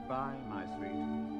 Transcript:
Goodbye, my sweet.